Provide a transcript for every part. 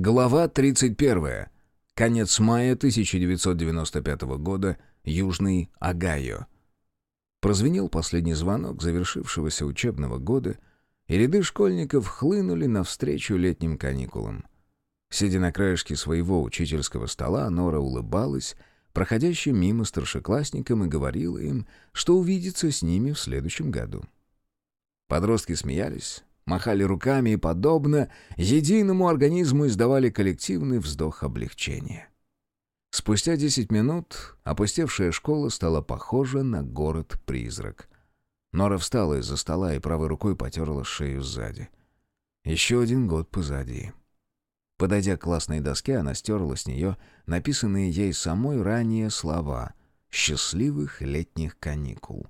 Глава 31. Конец мая 1995 года. Южный Огайо. Прозвенел последний звонок завершившегося учебного года, и ряды школьников хлынули навстречу летним каникулам. Сидя на краешке своего учительского стола, Нора улыбалась, проходящим мимо старшеклассникам, и говорила им, что увидится с ними в следующем году. Подростки смеялись, махали руками и, подобно единому организму, издавали коллективный вздох облегчения. Спустя десять минут опустевшая школа стала похожа на город-призрак. Нора встала из-за стола и правой рукой потерла шею сзади. Еще один год позади. Подойдя к классной доске, она стерла с нее написанные ей самой ранее слова «счастливых летних каникул».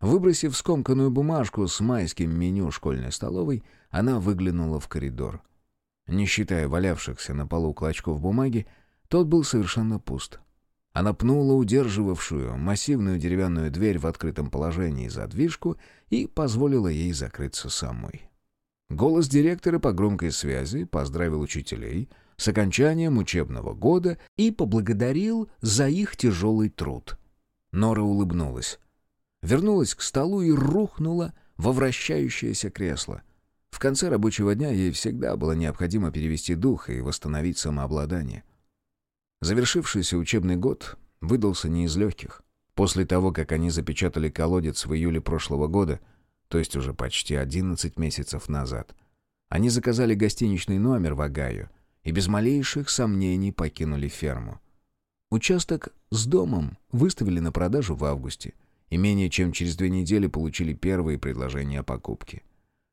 Выбросив скомканную бумажку с майским меню школьной столовой, она выглянула в коридор. Не считая валявшихся на полу клочков бумаги, тот был совершенно пуст. Она пнула удерживавшую массивную деревянную дверь в открытом положении задвижку и позволила ей закрыться самой. Голос директора по громкой связи поздравил учителей с окончанием учебного года и поблагодарил за их тяжелый труд. Нора улыбнулась вернулась к столу и рухнула во вращающееся кресло. В конце рабочего дня ей всегда было необходимо перевести дух и восстановить самообладание. Завершившийся учебный год выдался не из легких. После того, как они запечатали колодец в июле прошлого года, то есть уже почти 11 месяцев назад, они заказали гостиничный номер в Огайо и без малейших сомнений покинули ферму. Участок с домом выставили на продажу в августе — и менее чем через две недели получили первые предложения о покупке.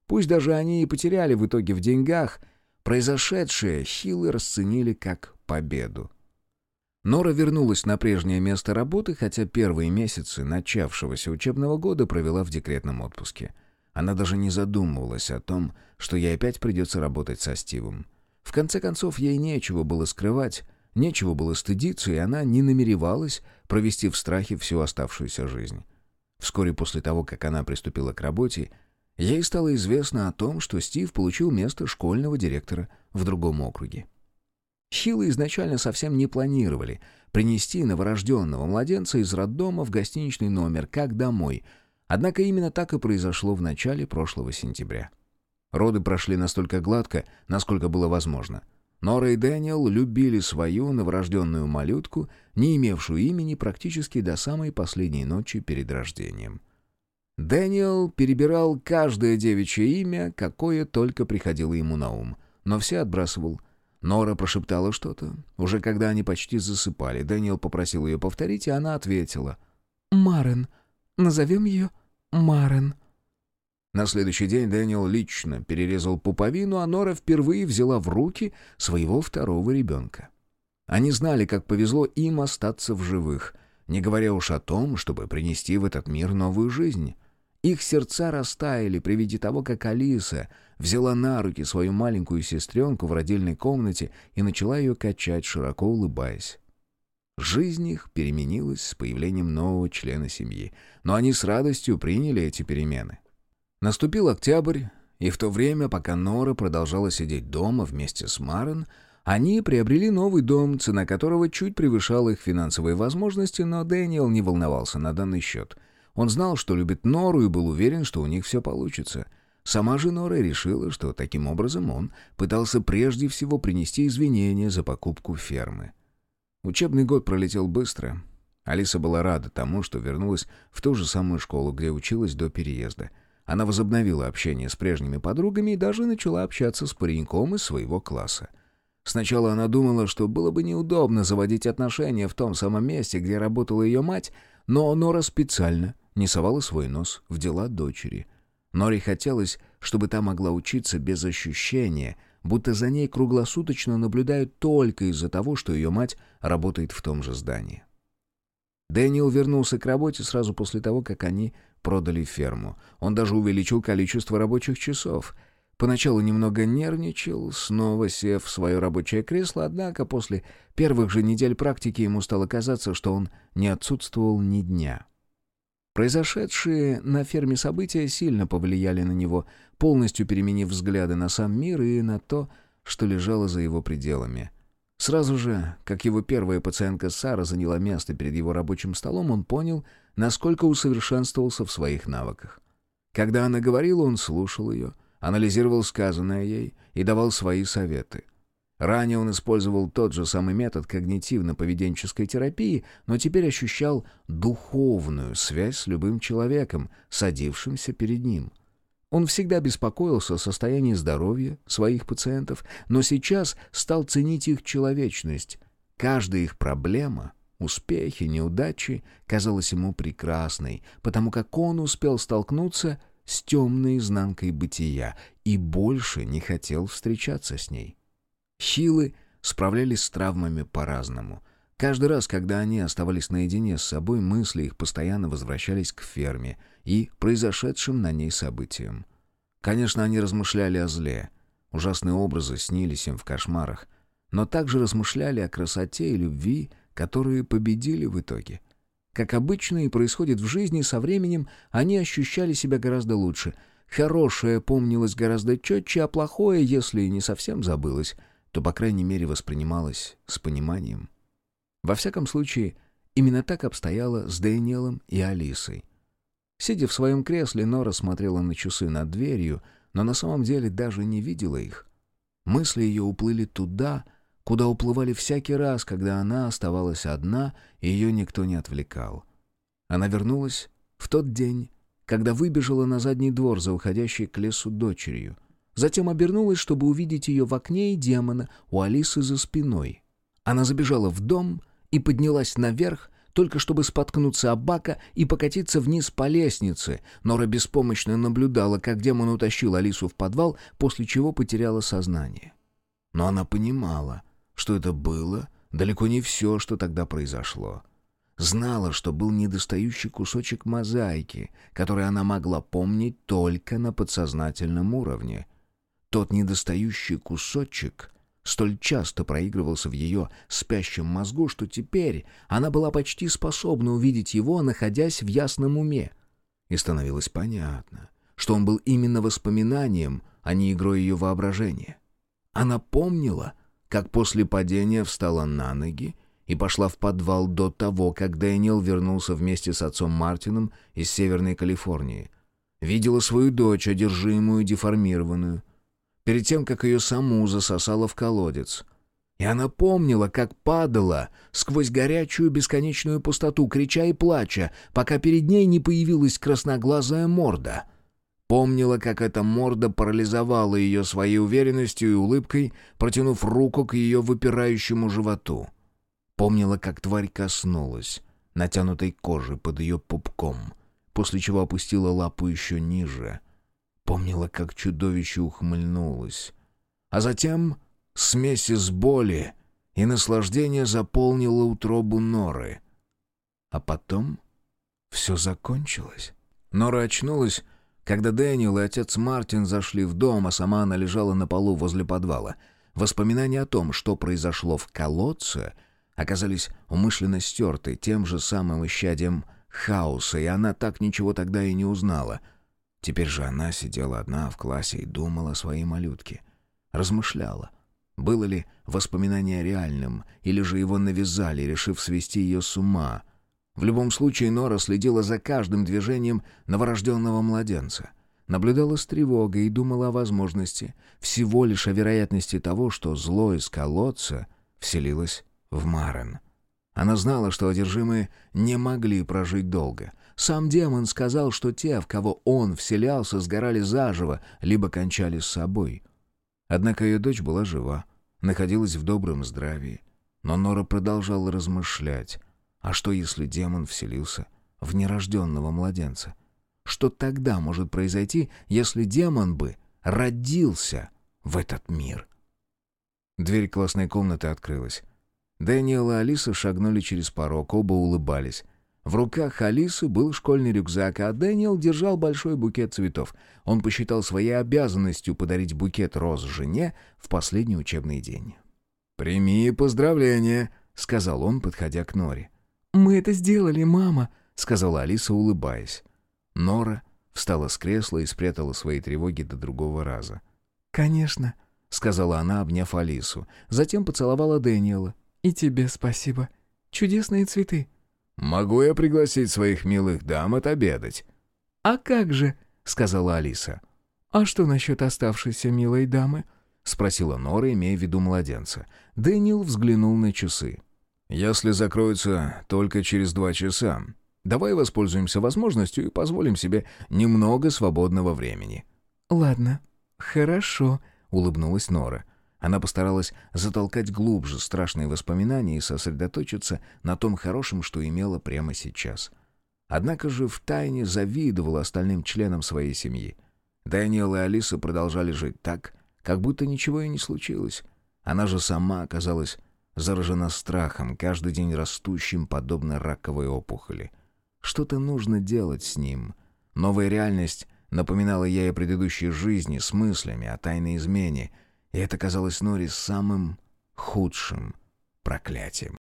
Пусть даже они и потеряли в итоге в деньгах, произошедшее Хиллы расценили как победу. Нора вернулась на прежнее место работы, хотя первые месяцы начавшегося учебного года провела в декретном отпуске. Она даже не задумывалась о том, что ей опять придется работать со Стивом. В конце концов, ей нечего было скрывать, Нечего было стыдиться, и она не намеревалась провести в страхе всю оставшуюся жизнь. Вскоре после того, как она приступила к работе, ей стало известно о том, что Стив получил место школьного директора в другом округе. Хиллы изначально совсем не планировали принести новорожденного младенца из роддома в гостиничный номер, как домой, однако именно так и произошло в начале прошлого сентября. Роды прошли настолько гладко, насколько было возможно — Нора и Дэниел любили свою новорожденную малютку, не имевшую имени практически до самой последней ночи перед рождением. Дэниел перебирал каждое девичье имя, какое только приходило ему на ум, но все отбрасывал. Нора прошептала что-то. Уже когда они почти засыпали, Дэниел попросил ее повторить, и она ответила. «Марен. Назовем ее Марен». На следующий день Дэниел лично перерезал пуповину, а Нора впервые взяла в руки своего второго ребенка. Они знали, как повезло им остаться в живых, не говоря уж о том, чтобы принести в этот мир новую жизнь. Их сердца растаяли при виде того, как Алиса взяла на руки свою маленькую сестренку в родильной комнате и начала ее качать, широко улыбаясь. Жизнь их переменилась с появлением нового члена семьи, но они с радостью приняли эти перемены. Наступил октябрь, и в то время, пока Нора продолжала сидеть дома вместе с Марен, они приобрели новый дом, цена которого чуть превышала их финансовые возможности, но Дэниел не волновался на данный счет. Он знал, что любит Нору и был уверен, что у них все получится. Сама же Нора решила, что таким образом он пытался прежде всего принести извинения за покупку фермы. Учебный год пролетел быстро. Алиса была рада тому, что вернулась в ту же самую школу, где училась до переезда — она возобновила общение с прежними подругами и даже начала общаться с пареньком из своего класса. Сначала она думала, что было бы неудобно заводить отношения в том самом месте, где работала ее мать, но Нора специально не совала свой нос в дела дочери. Норе хотелось, чтобы та могла учиться без ощущения, будто за ней круглосуточно наблюдают только из-за того, что ее мать работает в том же здании. Дэниел вернулся к работе сразу после того, как они продали ферму. Он даже увеличил количество рабочих часов. Поначалу немного нервничал, снова сев в свое рабочее кресло, однако после первых же недель практики ему стало казаться, что он не отсутствовал ни дня. Произошедшие на ферме события сильно повлияли на него, полностью переменив взгляды на сам мир и на то, что лежало за его пределами. Сразу же, как его первая пациентка Сара заняла место перед его рабочим столом, он понял, насколько усовершенствовался в своих навыках. Когда она говорила, он слушал ее, анализировал сказанное ей и давал свои советы. Ранее он использовал тот же самый метод когнитивно-поведенческой терапии, но теперь ощущал духовную связь с любым человеком, садившимся перед ним. Он всегда беспокоился о состоянии здоровья своих пациентов, но сейчас стал ценить их человечность. Каждая их проблема, успехи, неудачи казалась ему прекрасной, потому как он успел столкнуться с темной изнанкой бытия и больше не хотел встречаться с ней. Хилы справлялись с травмами по-разному. Каждый раз, когда они оставались наедине с собой, мысли их постоянно возвращались к ферме и произошедшим на ней событиям. Конечно, они размышляли о зле. Ужасные образы снились им в кошмарах. Но также размышляли о красоте и любви, которые победили в итоге. Как обычно и происходит в жизни, со временем они ощущали себя гораздо лучше. Хорошее помнилось гораздо четче, а плохое, если и не совсем забылось, то, по крайней мере, воспринималось с пониманием. Во всяком случае, именно так обстояло с Дэниелом и Алисой. Сидя в своем кресле, Нора смотрела на часы над дверью, но на самом деле даже не видела их. Мысли ее уплыли туда, куда уплывали всякий раз, когда она оставалась одна, и ее никто не отвлекал. Она вернулась в тот день, когда выбежала на задний двор за уходящей к лесу дочерью — Затем обернулась, чтобы увидеть ее в окне и демона у Алисы за спиной. Она забежала в дом и поднялась наверх, только чтобы споткнуться об бака и покатиться вниз по лестнице. Нора беспомощно наблюдала, как демон утащил Алису в подвал, после чего потеряла сознание. Но она понимала, что это было далеко не все, что тогда произошло. Знала, что был недостающий кусочек мозаики, который она могла помнить только на подсознательном уровне — тот недостающий кусочек столь часто проигрывался в ее спящем мозгу, что теперь она была почти способна увидеть его, находясь в ясном уме. И становилось понятно, что он был именно воспоминанием, а не игрой ее воображения. Она помнила, как после падения встала на ноги и пошла в подвал до того, как Дэниел вернулся вместе с отцом Мартином из Северной Калифорнии. Видела свою дочь, одержимую, деформированную, перед тем, как ее саму засосало в колодец. И она помнила, как падала сквозь горячую бесконечную пустоту, крича и плача, пока перед ней не появилась красноглазая морда. Помнила, как эта морда парализовала ее своей уверенностью и улыбкой, протянув руку к ее выпирающему животу. Помнила, как тварь коснулась натянутой кожи под ее пупком, после чего опустила лапу еще ниже — Помнила, как чудовище ухмыльнулось. А затем смесь из боли и наслаждения заполнила утробу Норы. А потом все закончилось. Нора очнулась, когда Дэниел и отец Мартин зашли в дом, а сама она лежала на полу возле подвала. Воспоминания о том, что произошло в колодце, оказались умышленно стерты тем же самым исчадием хаоса, и она так ничего тогда и не узнала — Теперь же она сидела одна в классе и думала о своей малютке. Размышляла. Было ли воспоминание реальным, или же его навязали, решив свести ее с ума. В любом случае Нора следила за каждым движением новорожденного младенца. Наблюдала с тревогой и думала о возможности, всего лишь о вероятности того, что зло из колодца вселилось в Марен. Она знала, что одержимые не могли прожить долго — сам демон сказал, что те, в кого он вселялся, сгорали заживо, либо кончали с собой. Однако ее дочь была жива, находилась в добром здравии. Но Нора продолжала размышлять. А что, если демон вселился в нерожденного младенца? Что тогда может произойти, если демон бы родился в этот мир? Дверь классной комнаты открылась. Дэниел и Алиса шагнули через порог, оба улыбались. В руках Алисы был школьный рюкзак, а Дэниел держал большой букет цветов. Он посчитал своей обязанностью подарить букет роз жене в последний учебный день. «Прими поздравления», — сказал он, подходя к Норе. «Мы это сделали, мама», — сказала Алиса, улыбаясь. Нора встала с кресла и спрятала свои тревоги до другого раза. «Конечно. — сказала она, обняв Алису. Затем поцеловала Дэниела. «И тебе спасибо. Чудесные цветы». «Могу я пригласить своих милых дам отобедать?» «А как же?» — сказала Алиса. «А что насчет оставшейся милой дамы?» — спросила Нора, имея в виду младенца. Дэниел взглянул на часы. «Если закроются только через два часа, давай воспользуемся возможностью и позволим себе немного свободного времени». «Ладно, хорошо», — улыбнулась Нора. Она постаралась затолкать глубже страшные воспоминания и сосредоточиться на том хорошем, что имела прямо сейчас. Однако же втайне завидовала остальным членам своей семьи. Дэниел и Алиса продолжали жить так, как будто ничего и не случилось. Она же сама оказалась заражена страхом, каждый день растущим, подобно раковой опухоли. Что-то нужно делать с ним. Новая реальность напоминала ей о предыдущей жизни с мыслями о тайной измене — и это казалось Нори самым худшим проклятием.